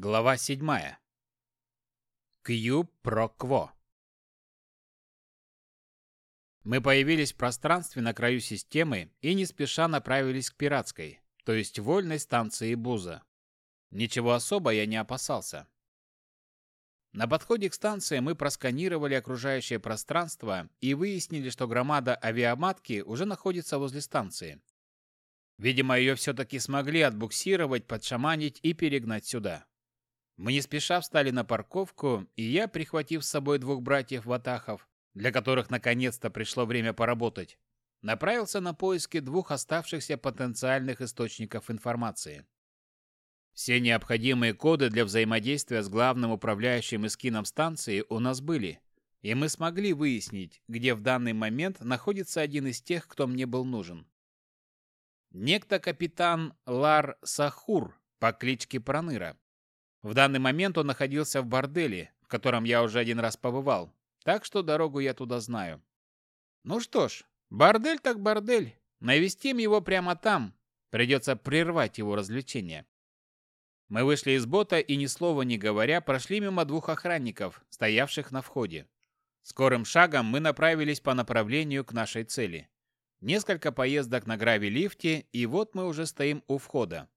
Глава 7. Кью про кво. Мы появились в пространстве на краю системы и не спеша направились к пиратской, то есть вольной станции Буза. Ничего особо я не опасался. На подходе к станции мы просканировали окружающее пространство и выяснили, что громада авиаматки уже находится возле станции. Видимо, ее все-таки смогли отбуксировать, подшаманить и перегнать сюда. Мы не спеша встали на парковку, и я, прихватив с собой двух братьев-ватахов, для которых наконец-то пришло время поработать, направился на поиски двух оставшихся потенциальных источников информации. Все необходимые коды для взаимодействия с главным управляющим эскином станции у нас были, и мы смогли выяснить, где в данный момент находится один из тех, кто мне был нужен. Некто капитан Лар Сахур по кличке Проныра. В данный момент он находился в борделе, в котором я уже один раз побывал, так что дорогу я туда знаю. Ну что ж, бордель так бордель. Навестим его прямо там. Придется прервать его развлечение. Мы вышли из бота и ни слова не говоря прошли мимо двух охранников, стоявших на входе. Скорым шагом мы направились по направлению к нашей цели. Несколько поездок на грави-лифте, и вот мы уже стоим у входа.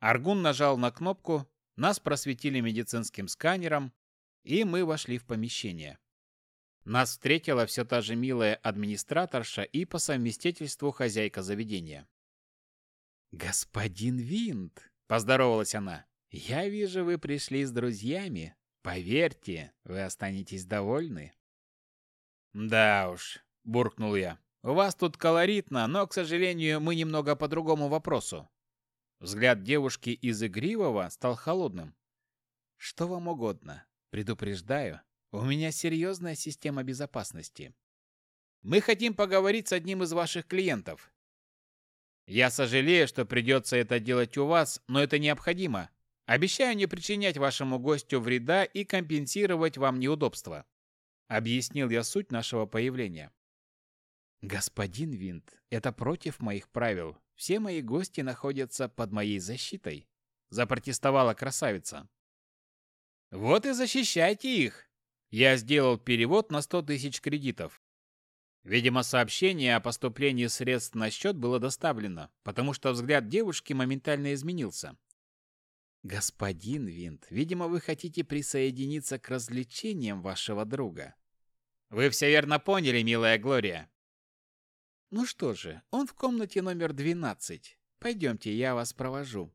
Аргун нажал на кнопку, нас просветили медицинским сканером, и мы вошли в помещение. Нас встретила все та же милая администраторша и по совместительству хозяйка заведения. «Господин Винт!» – поздоровалась она. «Я вижу, вы пришли с друзьями. Поверьте, вы останетесь довольны». «Да уж», – буркнул я. «У вас тут колоритно, но, к сожалению, мы немного по другому вопросу. Взгляд девушки из игривого стал холодным. «Что вам угодно? Предупреждаю, у меня серьезная система безопасности. Мы хотим поговорить с одним из ваших клиентов. Я сожалею, что придется это делать у вас, но это необходимо. Обещаю не причинять вашему гостю вреда и компенсировать вам неудобства», — объяснил я суть нашего появления. «Господин Винт, это против моих правил. Все мои гости находятся под моей защитой», — запротестовала красавица. «Вот и защищайте их!» Я сделал перевод на 100 тысяч кредитов. Видимо, сообщение о поступлении средств на счет было доставлено, потому что взгляд девушки моментально изменился. «Господин Винт, видимо, вы хотите присоединиться к развлечениям вашего друга». «Вы все верно поняли, милая Глория. Ну что же, он в комнате номер 12. Пойдемте, я вас провожу.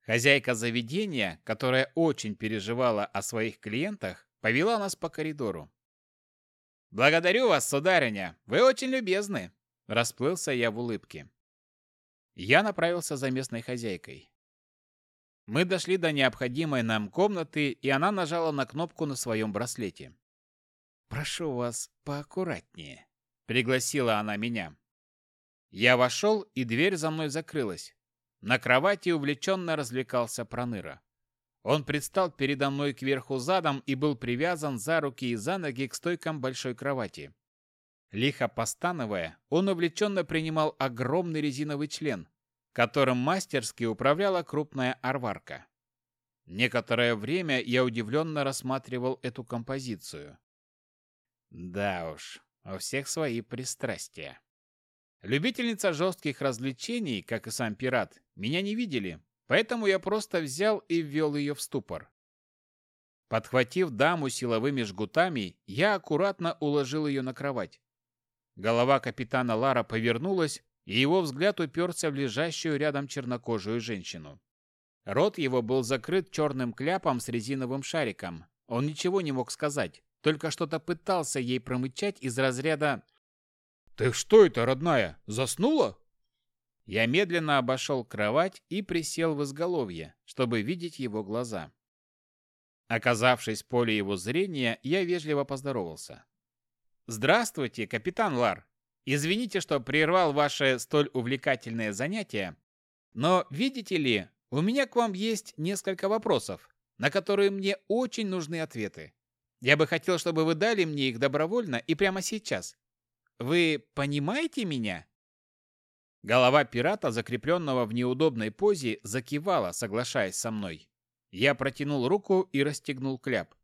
Хозяйка заведения, которая очень переживала о своих клиентах, повела нас по коридору. «Благодарю вас, сударыня! Вы очень любезны!» Расплылся я в улыбке. Я направился за местной хозяйкой. Мы дошли до необходимой нам комнаты, и она нажала на кнопку на своем браслете. «Прошу вас поаккуратнее», — пригласила она меня. Я вошел, и дверь за мной закрылась. На кровати увлеченно развлекался Проныра. Он предстал передо мной кверху задом и был привязан за руки и за ноги к стойкам большой кровати. Лихо постановая, он увлеченно принимал огромный резиновый член, которым мастерски управляла крупная арварка. Некоторое время я удивленно рассматривал эту композицию. Да уж, у всех свои пристрастия. Любительница жестких развлечений, как и сам пират, меня не видели, поэтому я просто взял и ввел ее в ступор. Подхватив даму силовыми жгутами, я аккуратно уложил ее на кровать. Голова капитана Лара повернулась, и его взгляд уперся в лежащую рядом чернокожую женщину. Рот его был закрыт черным кляпом с резиновым шариком. Он ничего не мог сказать, только что-то пытался ей промычать из разряда «Ты что это, родная, заснула?» Я медленно обошел кровать и присел в изголовье, чтобы видеть его глаза. Оказавшись в поле его зрения, я вежливо поздоровался. «Здравствуйте, капитан Лар. Извините, что прервал ваше столь увлекательное занятие, но, видите ли, у меня к вам есть несколько вопросов, на которые мне очень нужны ответы. Я бы хотел, чтобы вы дали мне их добровольно и прямо сейчас. Вы понимаете меня?» Голова пирата, закрепленного в неудобной позе, закивала, соглашаясь со мной. Я протянул руку и расстегнул кляп.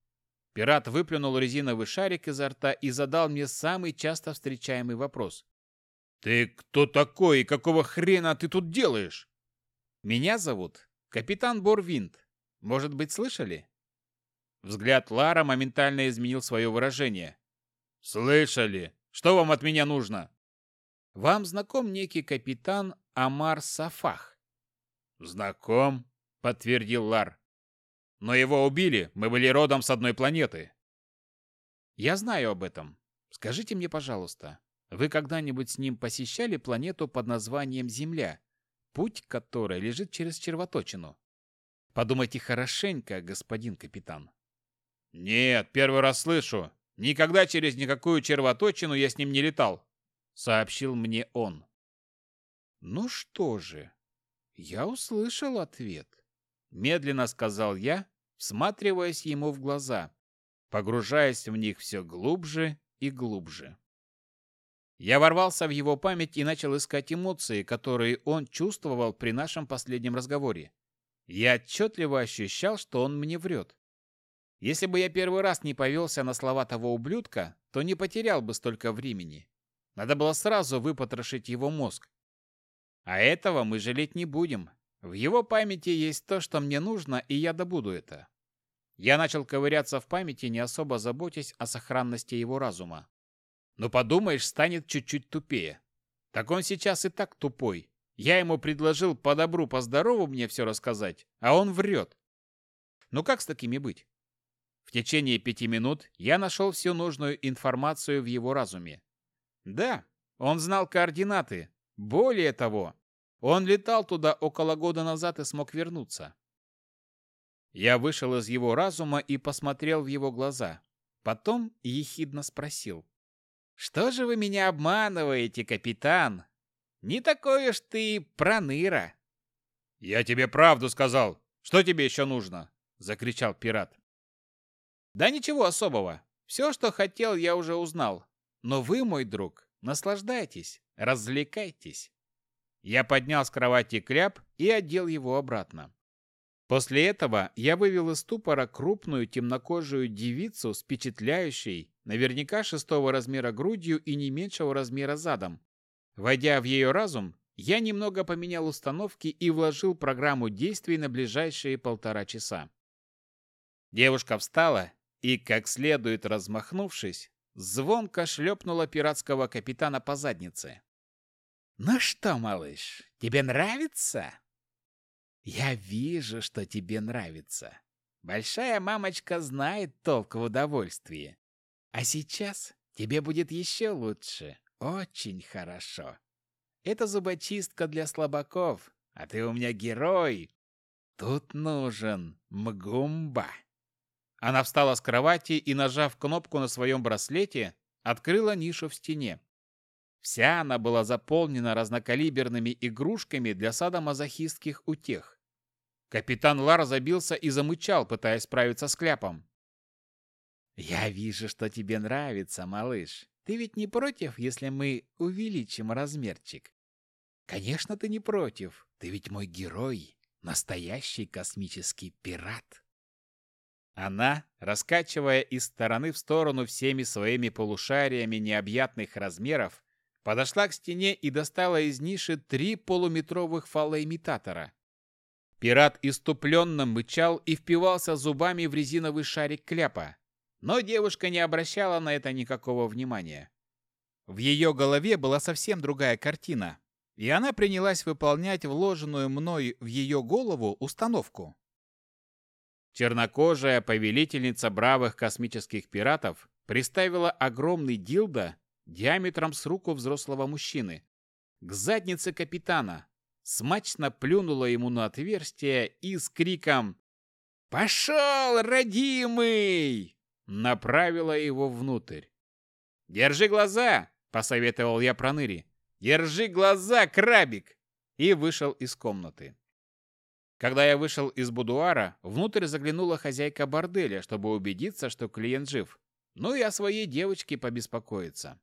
Пират выплюнул резиновый шарик изо рта и задал мне самый часто встречаемый вопрос. «Ты кто такой и какого хрена ты тут делаешь?» «Меня зовут капитан Борвинд. Может быть, слышали?» Взгляд Лара моментально изменил свое выражение. «Слышали? Что вам от меня нужно?» «Вам знаком некий капитан Амар Сафах?» «Знаком», — подтвердил Лар. «Но его убили, мы были родом с одной планеты». «Я знаю об этом. Скажите мне, пожалуйста, вы когда-нибудь с ним посещали планету под названием Земля, путь которой лежит через червоточину? Подумайте хорошенько, господин капитан». «Нет, первый раз слышу. Никогда через никакую червоточину я с ним не летал», — сообщил мне он. «Ну что же, я услышал ответ», — медленно сказал я, всматриваясь ему в глаза, погружаясь в них все глубже и глубже. Я ворвался в его память и начал искать эмоции, которые он чувствовал при нашем последнем разговоре. Я отчетливо ощущал, что он мне врет. Если бы я первый раз не повелся на слова того ублюдка, то не потерял бы столько времени. Надо было сразу выпотрошить его мозг. А этого мы жалеть не будем. В его памяти есть то, что мне нужно, и я добуду это. Я начал ковыряться в памяти, не особо заботясь о сохранности его разума. Но подумаешь, станет чуть-чуть тупее. Так он сейчас и так тупой. Я ему предложил по добру, по здорову мне все рассказать, а он врет. Ну как с такими быть? В течение пяти минут я нашел всю нужную информацию в его разуме. Да, он знал координаты. Более того, он летал туда около года назад и смог вернуться. Я вышел из его разума и посмотрел в его глаза. Потом ехидно спросил. «Что же вы меня обманываете, капитан? Не такой уж ты проныра!» «Я тебе правду сказал! Что тебе еще нужно?» — закричал пират. Да ничего особого. Все, что хотел, я уже узнал. Но вы, мой друг, наслаждайтесь, развлекайтесь. Я поднял с кровати кляп и одел его обратно. После этого я вывел из ступора крупную темнокожую девицу с впечатляющей, наверняка шестого размера грудью и не меньшего размера задом. Войдя в ее разум, я немного поменял установки и вложил программу действий на ближайшие полтора часа. Девушка встала и, как следует размахнувшись, звонко шлепнула пиратского капитана по заднице. «Ну что, малыш, тебе нравится?» «Я вижу, что тебе нравится. Большая мамочка знает толк в удовольствии. А сейчас тебе будет еще лучше, очень хорошо. Это зубочистка для слабаков, а ты у меня герой. Тут нужен Мгумба». Она встала с кровати и, нажав кнопку на своем браслете, открыла нишу в стене. Вся она была заполнена разнокалиберными игрушками для садомазохистских утех. Капитан Лар забился и замычал, пытаясь справиться с кляпом. «Я вижу, что тебе нравится, малыш. Ты ведь не против, если мы увеличим размерчик?» «Конечно, ты не против. Ты ведь мой герой, настоящий космический пират». Она, раскачивая из стороны в сторону всеми своими полушариями необъятных размеров, подошла к стене и достала из ниши три полуметровых фалоимитатора. Пират иступленно мычал и впивался зубами в резиновый шарик кляпа, но девушка не обращала на это никакого внимания. В ее голове была совсем другая картина, и она принялась выполнять вложенную мной в ее голову установку. Чернокожая повелительница бравых космических пиратов приставила огромный дилдо диаметром с руку взрослого мужчины к заднице капитана, смачно плюнула ему на отверстие и с криком «Пошел, родимый!» направила его внутрь. «Держи глаза!» — посоветовал я проныре. «Держи глаза, крабик!» и вышел из комнаты. Когда я вышел из будуара, внутрь заглянула хозяйка борделя, чтобы убедиться, что клиент жив. Ну и о своей девочке побеспокоиться.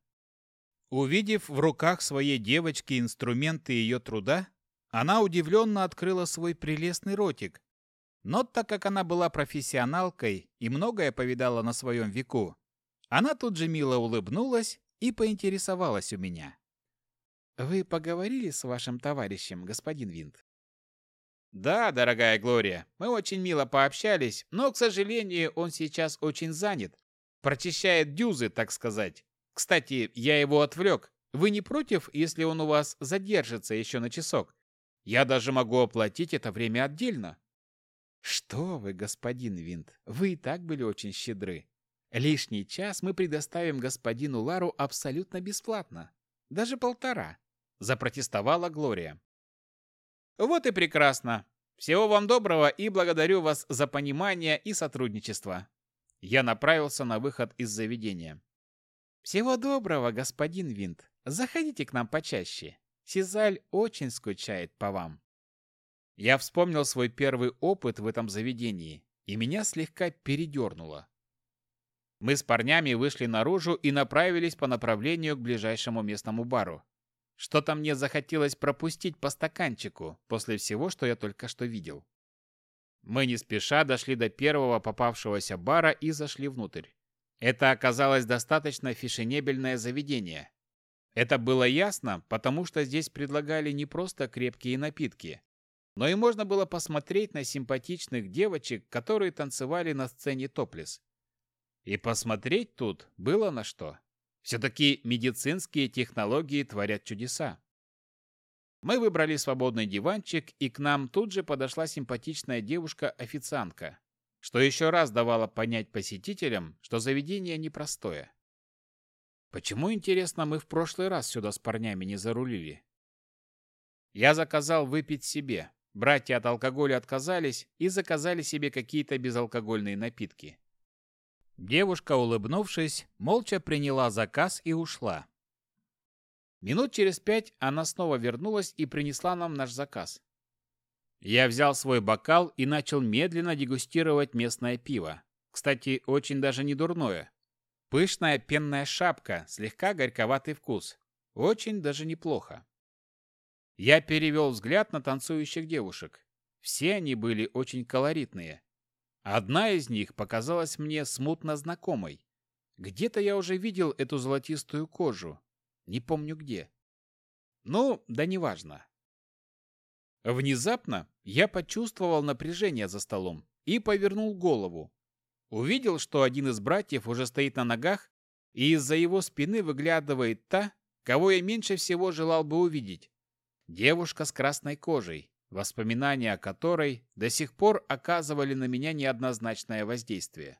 Увидев в руках своей девочки инструменты ее труда, она удивленно открыла свой прелестный ротик, Но так как она была профессионалкой и многое повидала на своем веку, она тут же мило улыбнулась и поинтересовалась у меня. «Вы поговорили с вашим товарищем, господин Винт?» «Да, дорогая Глория, мы очень мило пообщались, но, к сожалению, он сейчас очень занят. Прочищает дюзы, так сказать. Кстати, я его отвлек. Вы не против, если он у вас задержится еще на часок? Я даже могу оплатить это время отдельно». «Что вы, господин Винт, вы и так были очень щедры. Лишний час мы предоставим господину Лару абсолютно бесплатно. Даже полтора», – запротестовала Глория. Вот и прекрасно. Всего вам доброго и благодарю вас за понимание и сотрудничество. Я направился на выход из заведения. Всего доброго, господин Винт. Заходите к нам почаще. Сизаль очень скучает по вам. Я вспомнил свой первый опыт в этом заведении, и меня слегка передернуло. Мы с парнями вышли наружу и направились по направлению к ближайшему местному бару. Что-то мне захотелось пропустить по стаканчику после всего, что я только что видел. Мы не спеша дошли до первого попавшегося бара и зашли внутрь. Это оказалось достаточно фешенебельное заведение. Это было ясно, потому что здесь предлагали не просто крепкие напитки, но и можно было посмотреть на симпатичных девочек, которые танцевали на сцене топлес. И посмотреть тут было на что. Все-таки медицинские технологии творят чудеса. Мы выбрали свободный диванчик, и к нам тут же подошла симпатичная девушка-официантка, что еще раз давало понять посетителям, что заведение непростое. Почему, интересно, мы в прошлый раз сюда с парнями не зарулили? Я заказал выпить себе. Братья от алкоголя отказались и заказали себе какие-то безалкогольные напитки. Девушка, улыбнувшись, молча приняла заказ и ушла. Минут через пять она снова вернулась и принесла нам наш заказ. Я взял свой бокал и начал медленно дегустировать местное пиво. Кстати, очень даже не дурное. Пышная пенная шапка, слегка горьковатый вкус. Очень даже неплохо. Я перевел взгляд на танцующих девушек. Все они были очень колоритные. Одна из них показалась мне смутно знакомой. Где-то я уже видел эту золотистую кожу. Не помню где. Ну, да неважно. Внезапно я почувствовал напряжение за столом и повернул голову. Увидел, что один из братьев уже стоит на ногах, и из-за его спины выглядывает та, кого я меньше всего желал бы увидеть. Девушка с красной кожей, воспоминания о которой до сих пор оказывали на меня неоднозначное воздействие.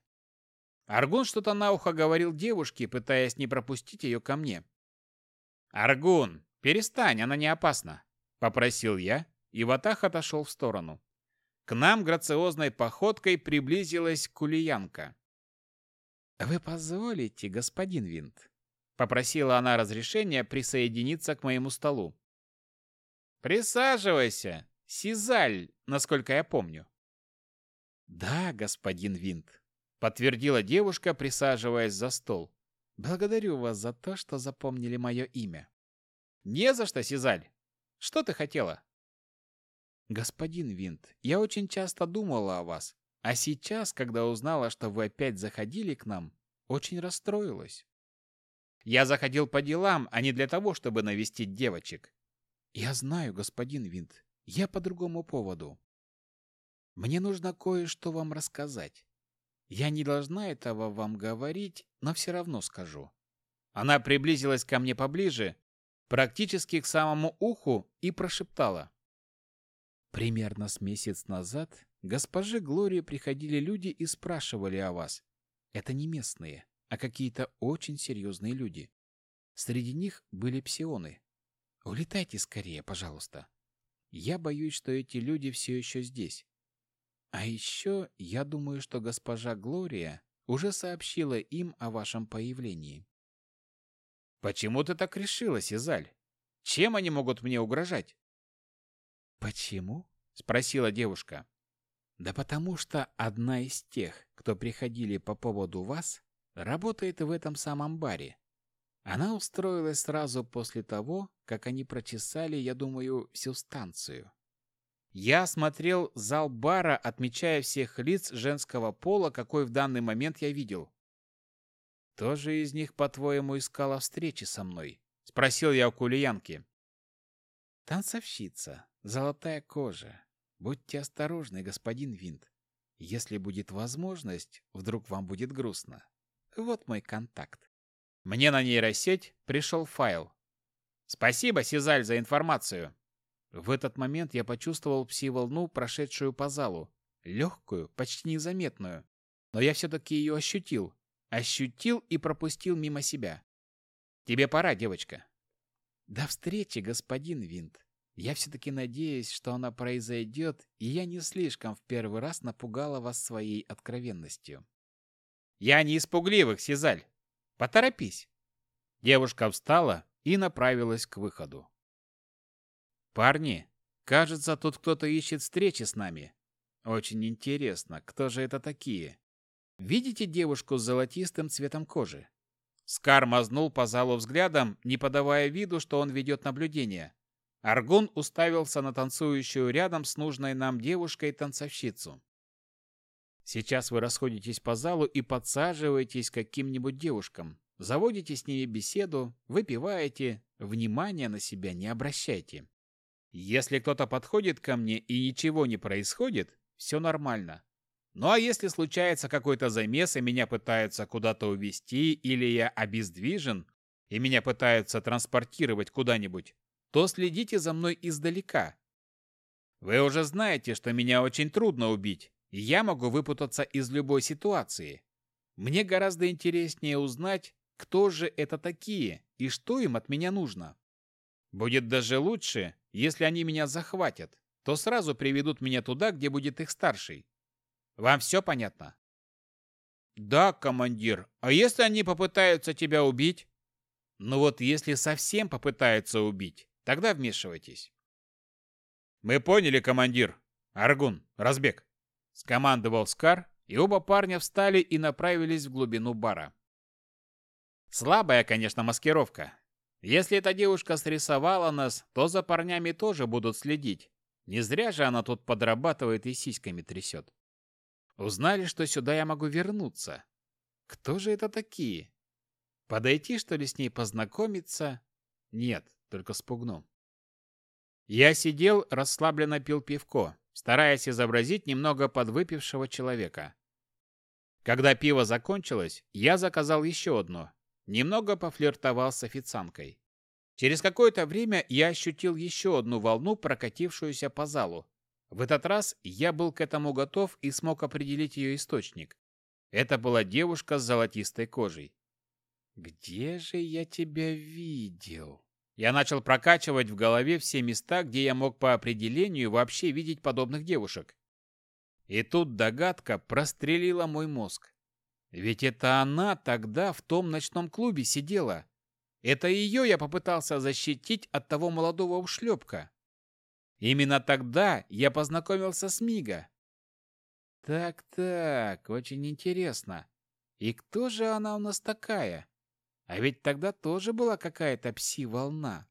Аргун что-то на ухо говорил девушке, пытаясь не пропустить ее ко мне. «Аргун, перестань, она не опасна», — попросил я, и Ватах отошел в сторону. К нам грациозной походкой приблизилась кулиянка. «Вы позволите, господин Винт?» — попросила она разрешения присоединиться к моему столу. «Присаживайся!» Сизаль, насколько я помню. Да, господин Винт, подтвердила девушка, присаживаясь за стол. Благодарю вас за то, что запомнили мое имя. Не за что, Сизаль. Что ты хотела? Господин Винт, я очень часто думала о вас, а сейчас, когда узнала, что вы опять заходили к нам, очень расстроилась. Я заходил по делам, а не для того, чтобы навестить девочек. Я знаю, господин Винт, я по другому поводу. Мне нужно кое-что вам рассказать. Я не должна этого вам говорить, но все равно скажу. Она приблизилась ко мне поближе, практически к самому уху, и прошептала. Примерно с месяц назад госпоже Глории приходили люди и спрашивали о вас. Это не местные, а какие-то очень серьезные люди. Среди них были псионы. Улетайте скорее, пожалуйста. Я боюсь, что эти люди все еще здесь. А еще я думаю, что госпожа Глория уже сообщила им о вашем появлении. Почему ты так решила, Сизаль? Чем они могут мне угрожать? Почему? спросила девушка. Да потому что одна из тех, кто приходили по поводу вас, работает в этом самом баре. Она устроилась сразу после того, как они прочесали, я думаю, всю станцию. Я осмотрел зал бара, отмечая всех лиц женского пола, какой в данный момент я видел. «Кто же из них, по-твоему, искала встречи со мной?» — спросил я у кулиянки. «Танцовщица, золотая кожа. Будьте осторожны, господин Винт. Если будет возможность, вдруг вам будет грустно. Вот мой контакт». Мне на нейросеть пришел файл. «Спасибо, Сизаль, за информацию!» В этот момент я почувствовал пси-волну, прошедшую по залу. Легкую, почти незаметную. Но я все-таки ее ощутил. Ощутил и пропустил мимо себя. «Тебе пора, девочка». «До встречи, господин Винт. Я все-таки надеюсь, что она произойдет, и я не слишком в первый раз напугала вас своей откровенностью». «Я не испугливых, Сизаль. Поторопись». Девушка встала и направилась к выходу. «Парни, кажется, тут кто-то ищет встречи с нами. Очень интересно, кто же это такие? Видите девушку с золотистым цветом кожи?» Скар мазнул по залу взглядом, не подавая виду, что он ведет наблюдение. Аргун уставился на танцующую рядом с нужной нам девушкой-танцовщицу. Сейчас вы расходитесь по залу и подсаживаетесь к каким-нибудь девушкам. Заводите с ними беседу, выпиваете, внимания на себя не обращайте. Если кто-то подходит ко мне и ничего не происходит, все нормально. Ну а если случается какой-то замес и меня пытаются куда-то увезти, или я обездвижен, и меня пытаются транспортировать куда-нибудь, то следите за мной издалека. Вы уже знаете, что меня очень трудно убить, я могу выпутаться из любой ситуации. Мне гораздо интереснее узнать, кто же это такие и что им от меня нужно. Будет даже лучше, если они меня захватят, то сразу приведут меня туда, где будет их старший. Вам все понятно? Да, командир. А если они попытаются тебя убить? Ну вот если совсем попытаются убить, тогда вмешивайтесь. Мы поняли, командир. Аргун, разбег. Скомандовал Скар, и оба парня встали и направились в глубину бара. Слабая, конечно, маскировка, если эта девушка срисовала нас, то за парнями тоже будут следить. Не зря же она тут подрабатывает и сиськами трясет. Узнали, что сюда я могу вернуться. Кто же это такие? Подойти, что ли, с ней познакомиться? Нет, только спугну. Я сидел, расслабленно пил пивко, стараясь изобразить немного подвыпившего человека. Когда пиво закончилось, я заказал еще одно Немного пофлиртовал с официанткой. Через какое-то время я ощутил еще одну волну, прокатившуюся по залу. В этот раз я был к этому готов и смог определить ее источник. Это была девушка с золотистой кожей. «Где же я тебя видел?» Я начал прокачивать в голове все места, где я мог по определению вообще видеть подобных девушек. И тут догадка прострелила мой мозг. Ведь это она тогда в том ночном клубе сидела. Это ее я попытался защитить от того молодого ушлепка. Именно тогда я познакомился с Мига. Так-так, очень интересно. И кто же она у нас такая? А ведь тогда тоже была какая-то пси-волна.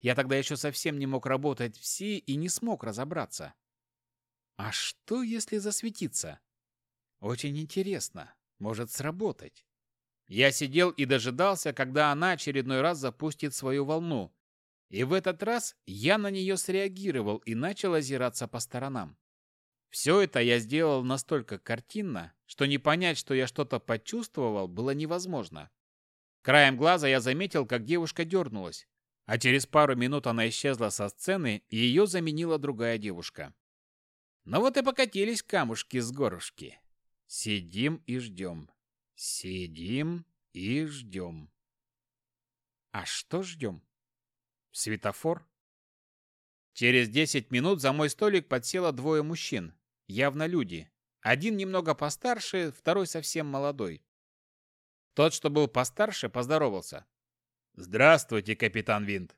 Я тогда еще совсем не мог работать в пси и не смог разобраться. А что, если засветиться? Очень интересно может сработать. Я сидел и дожидался, когда она очередной раз запустит свою волну. И в этот раз я на нее среагировал и начал озираться по сторонам. Все это я сделал настолько картинно, что не понять, что я что-то почувствовал, было невозможно. Краем глаза я заметил, как девушка дернулась, а через пару минут она исчезла со сцены, и ее заменила другая девушка. Ну вот и покатились камушки с горушки. Сидим и ждем. Сидим и ждем. А что ждем? Светофор? Через десять минут за мой столик подсело двое мужчин. Явно люди. Один немного постарше, второй совсем молодой. Тот, что был постарше, поздоровался. «Здравствуйте, капитан Винт!»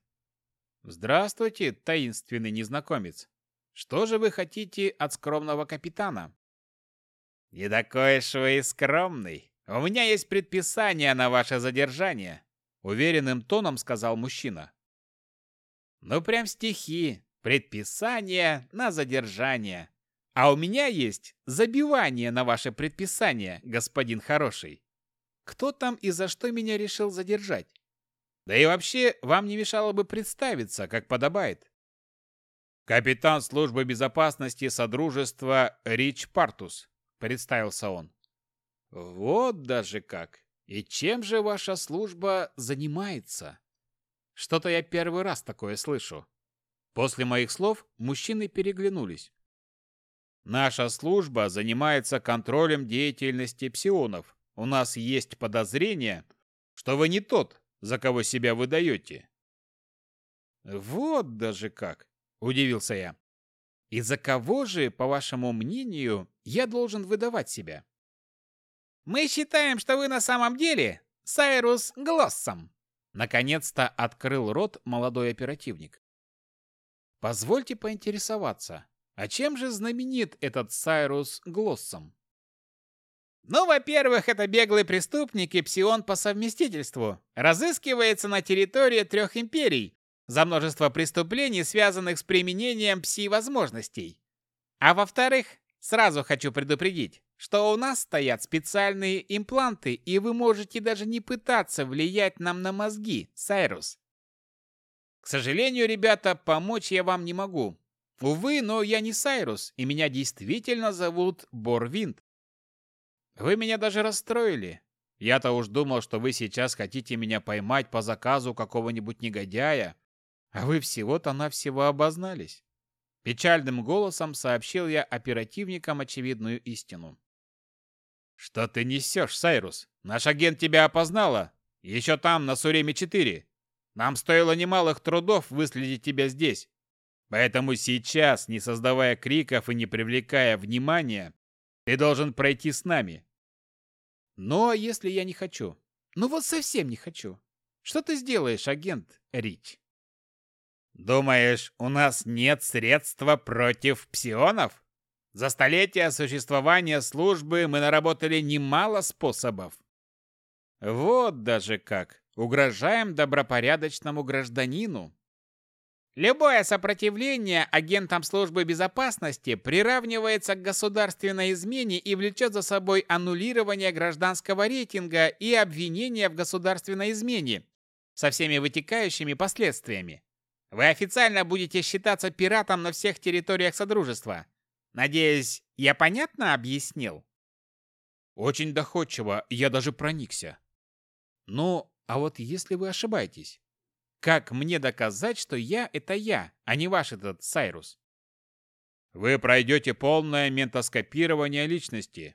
«Здравствуйте, таинственный незнакомец! Что же вы хотите от скромного капитана?» «Не такой уж вы и скромный. У меня есть предписание на ваше задержание», — уверенным тоном сказал мужчина. «Ну, прям стихи. предписание на задержание. А у меня есть забивание на ваше предписание, господин хороший. Кто там и за что меня решил задержать? Да и вообще, вам не мешало бы представиться, как подобает. Капитан службы безопасности Содружества Рич Партус, представился он. Вот даже как. И чем же ваша служба занимается? Что-то я первый раз такое слышу. После моих слов мужчины переглянулись. Наша служба занимается контролем деятельности псионов. У нас есть подозрение, что вы не тот, за кого себя выдаете. Вот даже как, удивился я. И за кого же, по вашему мнению, я должен выдавать себя? Мы считаем, что вы на самом деле Сайрус Глоссом. Наконец-то открыл рот молодой оперативник. Позвольте поинтересоваться, а чем же знаменит этот Сайрус Глоссом? Ну, во-первых, это беглый преступник и псион по совместительству. Разыскивается на территории трех империй за множество преступлений, связанных с применением пси-возможностей. А во-вторых, сразу хочу предупредить, что у нас стоят специальные импланты, и вы можете даже не пытаться влиять нам на мозги, Сайрус. К сожалению, ребята, помочь я вам не могу. Увы, но я не Сайрус, и меня действительно зовут Борвинд. Вы меня даже расстроили. Я-то уж думал, что вы сейчас хотите меня поймать по заказу какого-нибудь негодяя, а вы всего-то навсего обознались. Печальным голосом сообщил я оперативникам очевидную истину. «Что ты несешь, Сайрус? Наш агент тебя опознала. Еще там, на Суреме-4. Нам стоило немалых трудов выследить тебя здесь. Поэтому сейчас, не создавая криков и не привлекая внимания, ты должен пройти с нами. Но если я не хочу? Ну вот совсем не хочу. Что ты сделаешь, агент Рич? Думаешь, у нас нет средства против псионов? За столетия существования службы мы наработали немало способов. Вот даже как. Угрожаем добропорядочному гражданину. Любое сопротивление агентам службы безопасности приравнивается к государственной измене и влечет за собой аннулирование гражданского рейтинга и обвинение в государственной измене со всеми вытекающими последствиями. Вы официально будете считаться пиратом на всех территориях Содружества. Надеюсь, я понятно объяснил? Очень доходчиво, я даже проникся. Ну, а вот если вы ошибаетесь? Как мне доказать, что я — это я, а не ваш этот Сайрус? Вы пройдете полное ментоскопирование личности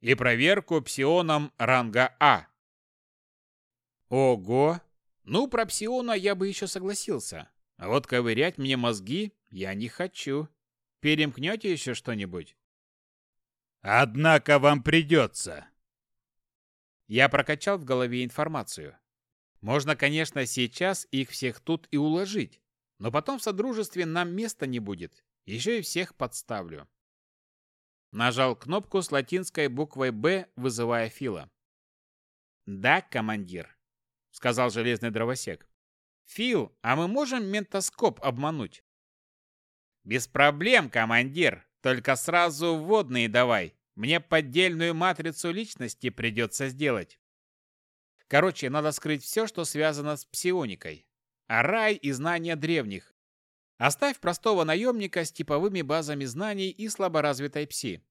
и проверку псионом ранга А. Ого! Ну, про псиона я бы еще согласился. А вот ковырять мне мозги я не хочу. Перемкнете еще что-нибудь? Однако вам придется. Я прокачал в голове информацию. Можно, конечно, сейчас их всех тут и уложить, но потом в Содружестве нам места не будет. Еще и всех подставлю. Нажал кнопку с латинской буквой «Б», вызывая Фила. «Да, командир», — сказал железный дровосек. «Фил, а мы можем ментоскоп обмануть?» «Без проблем, командир. Только сразу вводные давай. Мне поддельную матрицу личности придется сделать. Короче, надо скрыть все, что связано с псионикой. А рай и знания древних. Оставь простого наемника с типовыми базами знаний и слаборазвитой пси.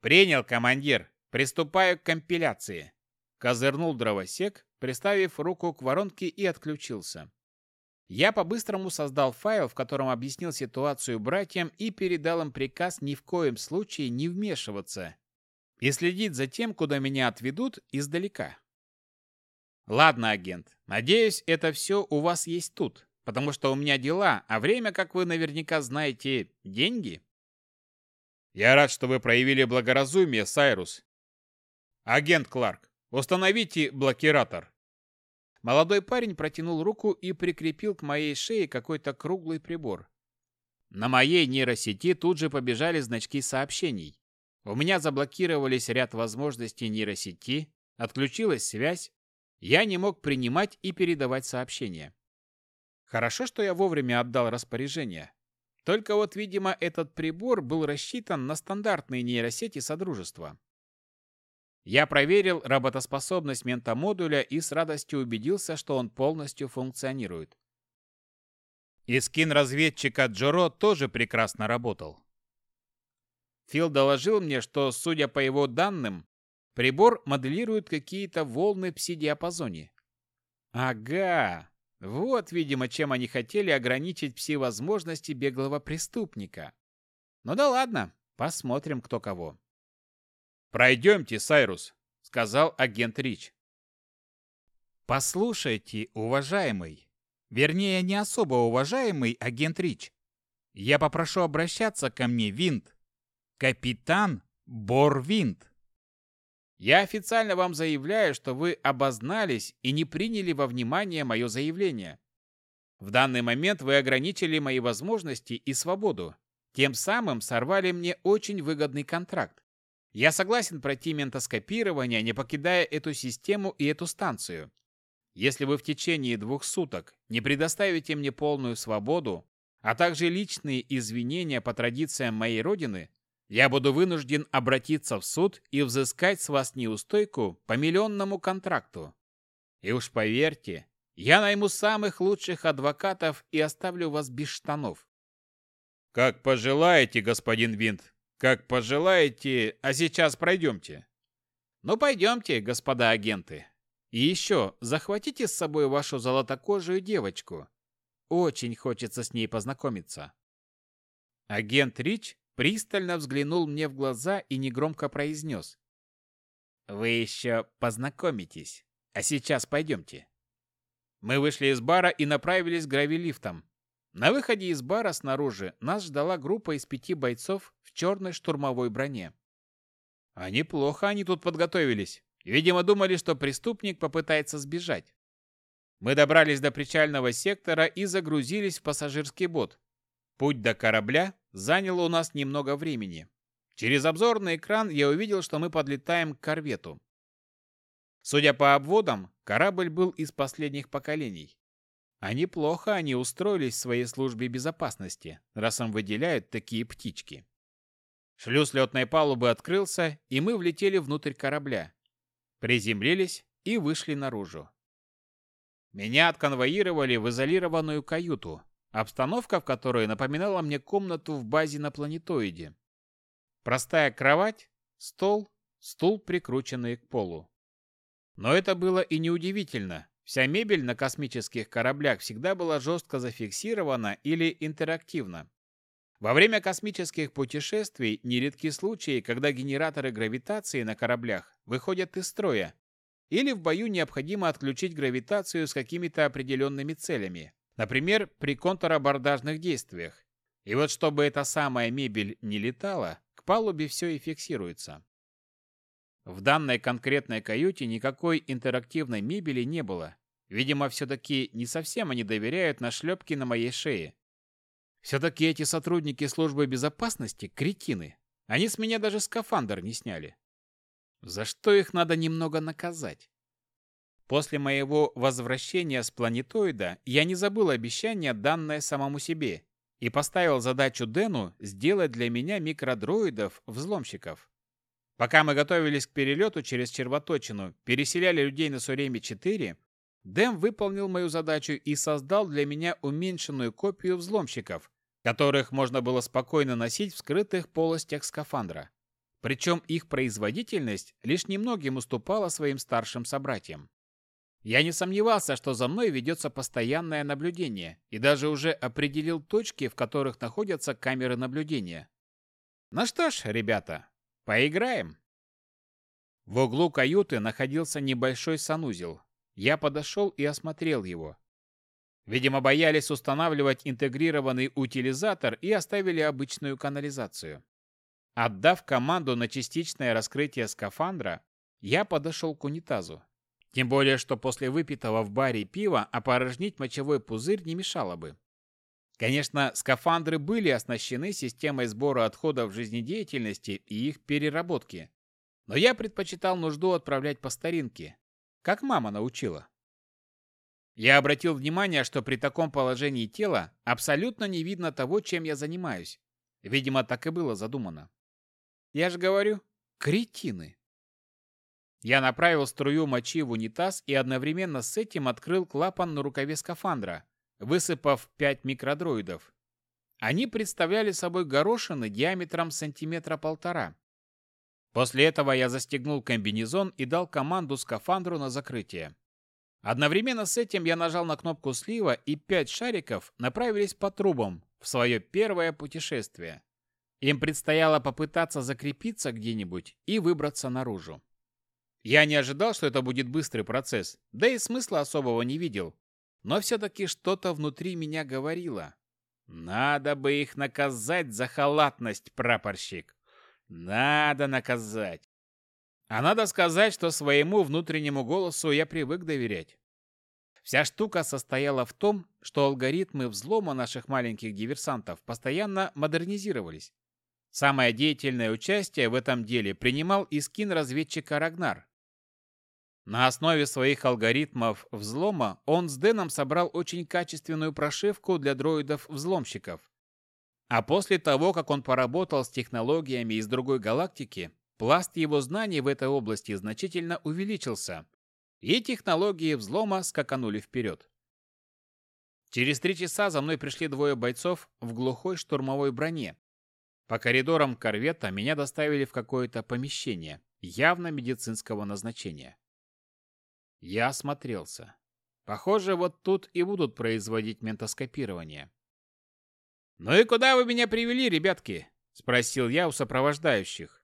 Принял, командир. Приступаю к компиляции. Козырнул дровосек, приставив руку к воронке и отключился. Я по-быстрому создал файл, в котором объяснил ситуацию братьям и передал им приказ ни в коем случае не вмешиваться и следить за тем, куда меня отведут издалека. Ладно, агент, надеюсь, это все у вас есть тут, потому что у меня дела, а время, как вы наверняка знаете, деньги. Я рад, что вы проявили благоразумие, Сайрус. Агент Кларк, установите блокиратор. Молодой парень протянул руку и прикрепил к моей шее какой-то круглый прибор. На моей нейросети тут же побежали значки сообщений. У меня заблокировались ряд возможностей нейросети, отключилась связь, я не мог принимать и передавать сообщения. Хорошо, что я вовремя отдал распоряжение. Только вот, видимо, этот прибор был рассчитан на стандартные нейросети Содружества. Я проверил работоспособность ментамодуля и с радостью убедился, что он полностью функционирует. И скин разведчика Джоро тоже прекрасно работал. Фил доложил мне, что, судя по его данным, прибор моделирует какие-то волны в пси-диапазоне. Ага, вот, видимо, чем они хотели ограничить пси-возможности беглого преступника. Ну да ладно, посмотрим, кто кого. «Пройдемте, Сайрус», — сказал агент Рич. «Послушайте, уважаемый, вернее, не особо уважаемый агент Рич, я попрошу обращаться ко мне, Винт. Капитан Борвинт. Я официально вам заявляю, что вы обознались и не приняли во внимание мое заявление. В данный момент вы ограничили мои возможности и свободу, тем самым сорвали мне очень выгодный контракт. Я согласен пройти ментоскопирование, не покидая эту систему и эту станцию. Если вы в течение двух суток не предоставите мне полную свободу, а также личные извинения по традициям моей родины, я буду вынужден обратиться в суд и взыскать с вас неустойку по миллионному контракту. И уж поверьте, я найму самых лучших адвокатов и оставлю вас без штанов. Как пожелаете, господин Винт, как пожелаете, а сейчас пройдемте. Ну, пойдемте, господа агенты. И еще, захватите с собой вашу золотокожую девочку. Очень хочется с ней познакомиться. Агент Рич пристально взглянул мне в глаза и негромко произнес. «Вы еще познакомитесь. А сейчас пойдемте». Мы вышли из бара и направились к гравилифтам. На выходе из бара снаружи нас ждала группа из пяти бойцов в черной штурмовой броне. А неплохо они тут подготовились. Видимо, думали, что преступник попытается сбежать. Мы добрались до причального сектора и загрузились в пассажирский бот. Путь до корабля занял у нас немного времени. Через обзорный экран я увидел, что мы подлетаем к корвету. Судя по обводам, корабль был из последних поколений. А неплохо они устроились в своей службе безопасности, раз им выделяют такие птички. Шлюз летной палубы открылся, и мы влетели внутрь корабля. Приземлились и вышли наружу. Меня отконвоировали в изолированную каюту, обстановка в которой напоминала мне комнату в базе на планетоиде. Простая кровать, стол, стул, прикрученный к полу. Но это было и неудивительно, Вся мебель на космических кораблях всегда была жестко зафиксирована или интерактивна. Во время космических путешествий нередки случаи, когда генераторы гравитации на кораблях выходят из строя, или в бою необходимо отключить гравитацию с какими-то определенными целями, например, при контрабордажных действиях. И вот чтобы эта самая мебель не летала, к палубе все и фиксируется. В данной конкретной каюте никакой интерактивной мебели не было. Видимо, все-таки не совсем они доверяют нашлепки на моей шее. Все-таки эти сотрудники службы безопасности – кретины. Они с меня даже скафандр не сняли. За что их надо немного наказать? После моего возвращения с планетоида я не забыл обещание, данное самому себе, и поставил задачу Дэну сделать для меня микродроидов-взломщиков. Пока мы готовились к перелету через червоточину, переселяли людей на Суреме-4, Дэм выполнил мою задачу и создал для меня уменьшенную копию взломщиков, которых можно было спокойно носить в скрытых полостях скафандра. Причем их производительность лишь немногим уступала своим старшим собратьям. Я не сомневался, что за мной ведется постоянное наблюдение, и даже уже определил точки, в которых находятся камеры наблюдения. Ну что ж, ребята, Поиграем. В углу каюты находился небольшой санузел. Я подошел и осмотрел его. Видимо, боялись устанавливать интегрированный утилизатор и оставили обычную канализацию. Отдав команду на частичное раскрытие скафандра, я подошел к унитазу. Тем более, что после выпитого в баре пива опорожнить мочевой пузырь не мешало бы. Конечно, скафандры были оснащены системой сбора отходов жизнедеятельности и их переработки. Но я предпочитал нужду отправлять по старинке, как мама научила. Я обратил внимание, что при таком положении тела абсолютно не видно того, чем я занимаюсь. Видимо, так и было задумано. Я же говорю, кретины. Я направил струю мочи в унитаз и одновременно с этим открыл клапан на рукаве скафандра, высыпав пять микродроидов. Они представляли собой горошины диаметром сантиметра полтора. После этого я застегнул комбинезон и дал команду скафандру на закрытие. Одновременно с этим я нажал на кнопку слива, и пять шариков направились по трубам в свое первое путешествие. Им предстояло попытаться закрепиться где-нибудь и выбраться наружу. Я не ожидал, что это будет быстрый процесс, да и смысла особого не видел. Но все-таки что-то внутри меня говорило. Надо бы их наказать за халатность, прапорщик. Надо наказать. А надо сказать, что своему внутреннему голосу я привык доверять. Вся штука состояла в том, что алгоритмы взлома наших маленьких диверсантов постоянно модернизировались. Самое деятельное участие в этом деле принимал и скин разведчика Рагнар. На основе своих алгоритмов взлома он с Дэном собрал очень качественную прошивку для дроидов-взломщиков. А после того, как он поработал с технологиями из другой галактики, Пласт его знаний в этой области значительно увеличился, и технологии взлома скаканули вперед. Через три часа за мной пришли двое бойцов в глухой штурмовой броне. По коридорам корвета меня доставили в какое-то помещение, явно медицинского назначения. Я осмотрелся. Похоже, вот тут и будут производить ментоскопирование. «Ну и куда вы меня привели, ребятки?» — спросил я у сопровождающих.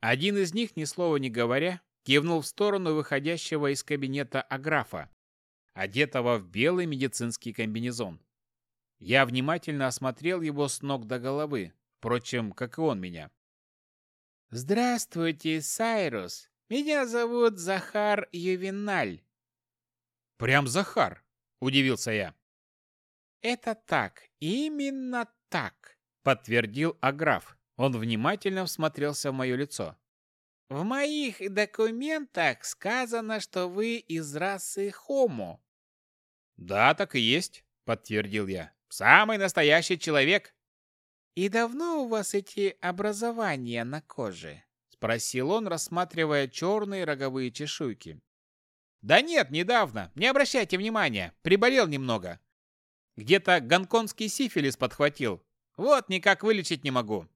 Один из них, ни слова не говоря, кивнул в сторону выходящего из кабинета Аграфа, одетого в белый медицинский комбинезон. Я внимательно осмотрел его с ног до головы, впрочем, как и он меня. «Здравствуйте, Сайрус. Меня зовут Захар Ювеналь». «Прям Захар?» – удивился я. «Это так, именно так», – подтвердил Аграф, он внимательно всмотрелся в мое лицо. «В моих документах сказано, что вы из расы Homo». «Да, так и есть», — подтвердил я. «Самый настоящий человек». «И давно у вас эти образования на коже?» — спросил он, рассматривая черные роговые чешуйки. «Да нет, недавно. Не обращайте внимания. Приболел немного. Где-то гонконгский сифилис подхватил. Вот никак вылечить не могу.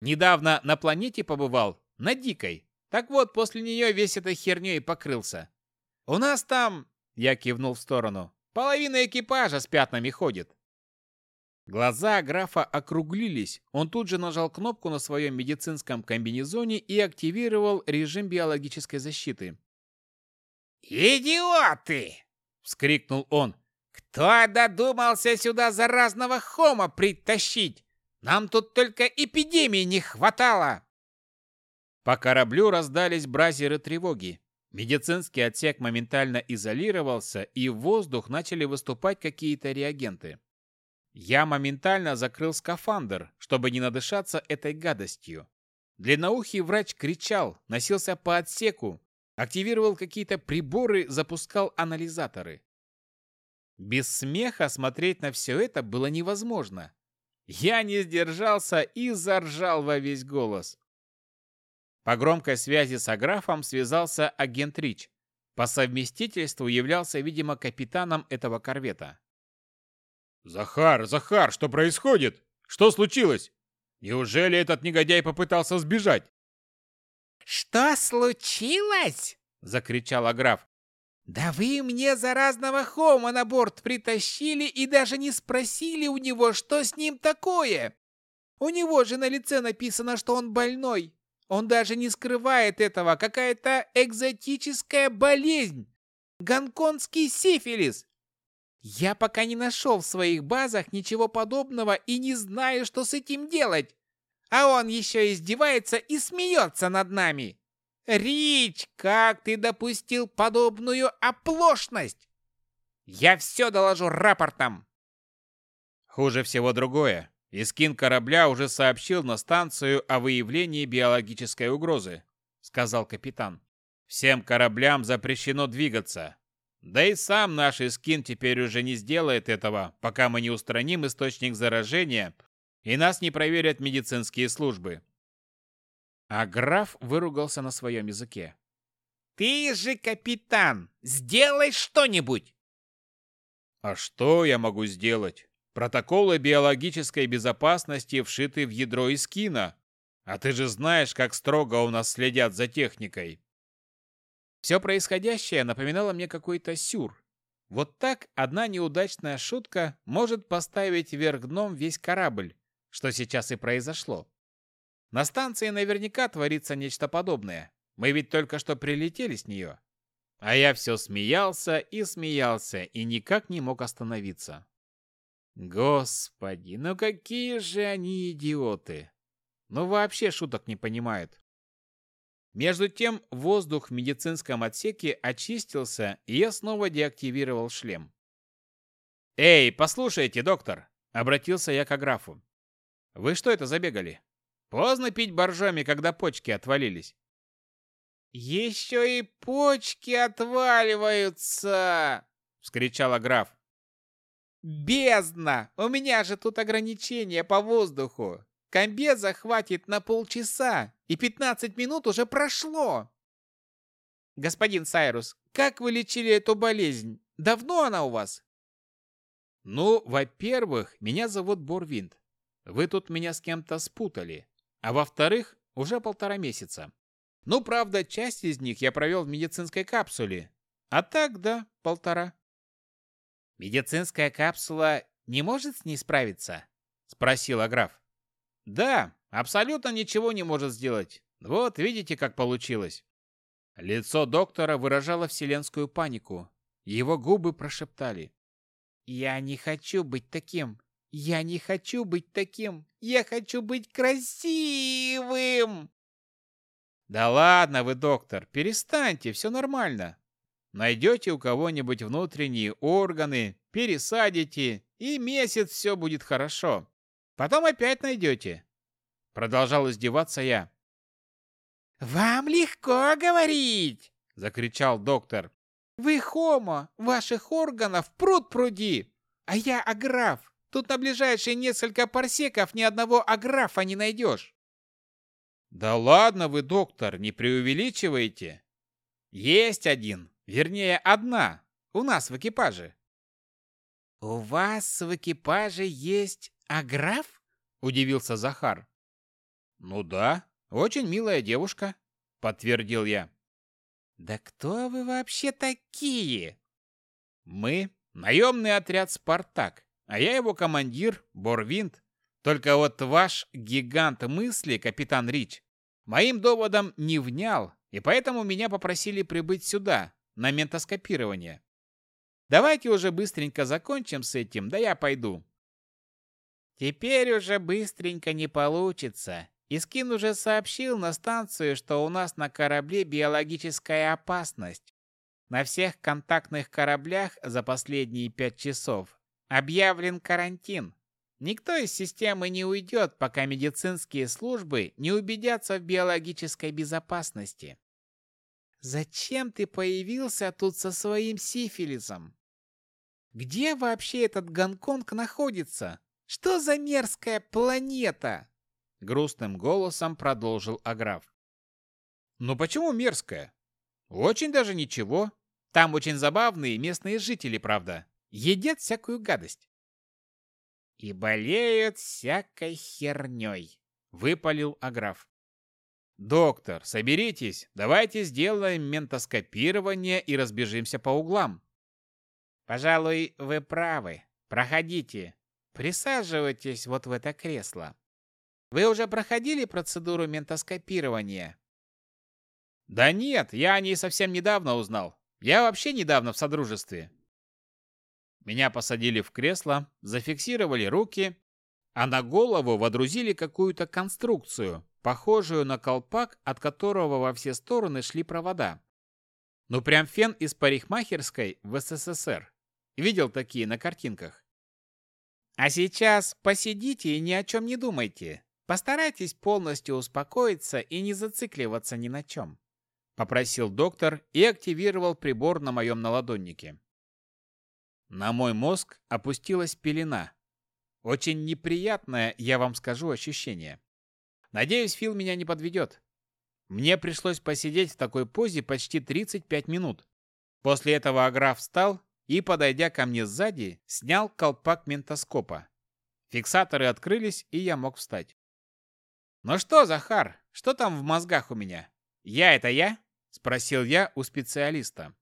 Недавно на планете побывал, на Дикой. Так вот, после нее весь этой херней покрылся. У нас там, я кивнул в сторону, половина экипажа с пятнами ходит. Глаза графа округлились. Он тут же нажал кнопку на своем медицинском комбинезоне и активировал режим биологической защиты. «Идиоты!» — вскрикнул он. «Кто додумался сюда заразного хома притащить? Нам тут только эпидемии не хватало!» По кораблю раздались бразеры тревоги. Медицинский отсек моментально изолировался, и в воздух начали выступать какие-то реагенты. Я моментально закрыл скафандр, чтобы не надышаться этой гадостью. Длинноухий врач кричал, носился по отсеку, активировал какие-то приборы, запускал анализаторы. Без смеха смотреть на все это было невозможно. Я не сдержался и заржал во весь голос. По громкой связи с Аграфом связался агент Рич. По совместительству являлся, видимо, капитаном этого корвета. «Захар, Захар, что происходит? Что случилось? Неужели этот негодяй попытался сбежать?» «Что случилось?» — закричал Аграф. «Да вы мне заразного хома на борт притащили и даже не спросили у него, что с ним такое! У него же на лице написано, что он больной. Он даже не скрывает этого, какая-то экзотическая болезнь. Гонконгский сифилис. Я пока не нашел в своих базах ничего подобного и не знаю, что с этим делать. А он еще издевается и смеется над нами. Рич, как ты допустил подобную оплошность? Я все доложу рапортом. Хуже всего другое. Искин корабля уже сообщил на станцию о выявлении биологической угрозы, сказал капитан. Всем кораблям запрещено двигаться. Да и сам наш Искин теперь уже не сделает этого, пока мы не устраним источник заражения и нас не проверят медицинские службы. А граф выругался на своем языке. «Ты же капитан! Сделай что-нибудь!» «А что я могу сделать? Протоколы биологической безопасности вшиты в ядро Искина. А ты же знаешь, как строго у нас следят за техникой». Все происходящее напоминало мне какой-то сюр. Вот так одна неудачная шутка может поставить вверх дном весь корабль, что сейчас и произошло. На станции наверняка творится нечто подобное. Мы ведь только что прилетели с нее. А я все смеялся и смеялся, и никак не мог остановиться. Господи, ну какие же они идиоты! Ну вообще шуток не понимают. Между тем воздух в медицинском отсеке очистился, и я снова деактивировал шлем. «Эй, послушайте, доктор!» — обратился я к графу. «Вы что это забегали? Поздно пить боржоми, когда почки отвалились». «Еще и почки отваливаются!» — вскричала граф. «Бездна! У меня же тут ограничение по воздуху. Комбеза хватит на полчаса, и 15 минут уже прошло!» «Господин Сайрус, как вы лечили эту болезнь? Давно она у вас?» «Ну, во-первых, меня зовут Борвинд. Вы тут меня с кем-то спутали. А во-вторых, уже полтора месяца. Ну, правда, часть из них я провел в медицинской капсуле. А так, да, полтора. Медицинская капсула не может с ней справиться? Спросил граф. Да, абсолютно ничего не может сделать. Вот, видите, как получилось. Лицо доктора выражало вселенскую панику. Его губы прошептали. «Я не хочу быть таким. Я не хочу быть таким. Я хочу быть красивым!» Да ладно вы, доктор, перестаньте, все нормально. Найдете у кого-нибудь внутренние органы, пересадите, и месяц все будет хорошо. Потом опять найдете. Продолжал издеваться я. «Вам легко говорить!» — закричал доктор. «Вы хомо, ваших органов пруд пруди, а я аграф. Тут на ближайшие несколько парсеков ни одного аграфа не найдешь». Да ладно вы, доктор, не преувеличивайте. Есть один, вернее, одна, у нас в экипаже. У вас в экипаже есть аграф? Удивился Захар. Ну да, очень милая девушка, подтвердил я. Да кто вы вообще такие? Мы наемный отряд «Спартак», а я его командир Борвинд. Только вот ваш гигант мысли, капитан Рич, моим доводом не внял, и поэтому меня попросили прибыть сюда, на ментоскопирование. Давайте уже быстренько закончим с этим, да я пойду. Теперь уже быстренько не получится. Искин уже сообщил на станцию, что у нас на корабле биологическая опасность. На всех контактных кораблях за последние пять часов объявлен карантин. Никто из системы не уйдет, пока медицинские службы не убедятся в биологической безопасности. Зачем ты появился тут со своим сифилисом? Где вообще этот Гонконг находится? Что за мерзкая планета? Грустным голосом продолжил Аграф. Ну почему мерзкая? Очень даже ничего. Там очень забавные местные жители, правда. Едят всякую гадость и болеют всякой херней», — выпалил Аграф. «Доктор, соберитесь, давайте сделаем ментоскопирование и разбежимся по углам». «Пожалуй, вы правы. Проходите. Присаживайтесь вот в это кресло. Вы уже проходили процедуру ментоскопирования?» «Да нет, я о ней совсем недавно узнал. Я вообще недавно в Содружестве. Меня посадили в кресло, зафиксировали руки, а на голову водрузили какую-то конструкцию, похожую на колпак, от которого во все стороны шли провода. Ну прям фен из парикмахерской в СССР. Видел такие на картинках. А сейчас посидите и ни о чем не думайте. Постарайтесь полностью успокоиться и не зацикливаться ни на чем. — попросил доктор и активировал прибор на моем наладоннике. На мой мозг опустилась пелена. Очень неприятное, я вам скажу, ощущение. Надеюсь, Фил меня не подведет. Мне пришлось посидеть в такой позе почти 35 минут. После этого Аграф встал и, подойдя ко мне сзади, снял колпак ментоскопа. Фиксаторы открылись, и я мог встать. «Ну что, Захар, что там в мозгах у меня? Я это я?» – спросил я у специалиста.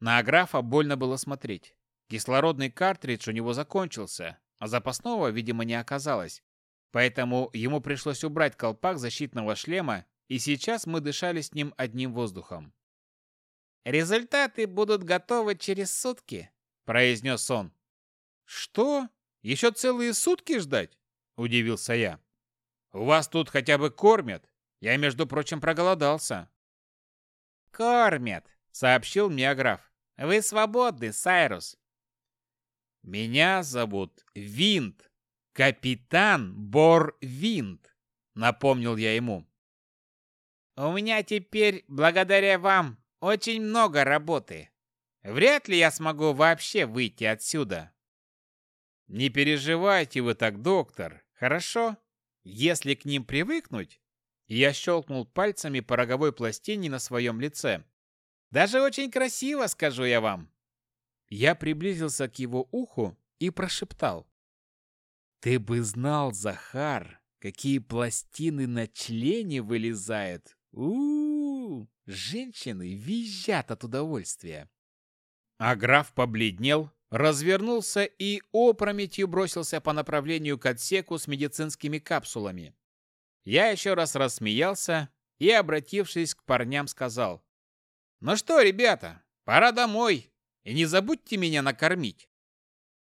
На Аграфа больно было смотреть. Кислородный картридж у него закончился, а запасного, видимо, не оказалось. Поэтому ему пришлось убрать колпак защитного шлема, и сейчас мы дышали с ним одним воздухом. «Результаты будут готовы через сутки», — произнес он. «Что? Еще целые сутки ждать?» — удивился я. «У вас тут хотя бы кормят? Я, между прочим, проголодался». «Кормят», — сообщил мне граф. «Вы свободны, Сайрус». «Меня зовут Винт, капитан Бор Винт», — напомнил я ему. «У меня теперь, благодаря вам, очень много работы. Вряд ли я смогу вообще выйти отсюда. Не переживайте вы так, доктор, хорошо? Если к ним привыкнуть... Я щелкнул пальцами по роговой пластине на своем лице. Даже очень красиво, скажу я вам. Я приблизился к его уху и прошептал. Ты бы знал, Захар, какие пластины на члене вылезают. У, -у, -у Женщины визжат от удовольствия. А граф побледнел, развернулся и опрометью бросился по направлению к отсеку с медицинскими капсулами. Я еще раз рассмеялся и, обратившись к парням, сказал. «Ну что, ребята, пора домой, и не забудьте меня накормить».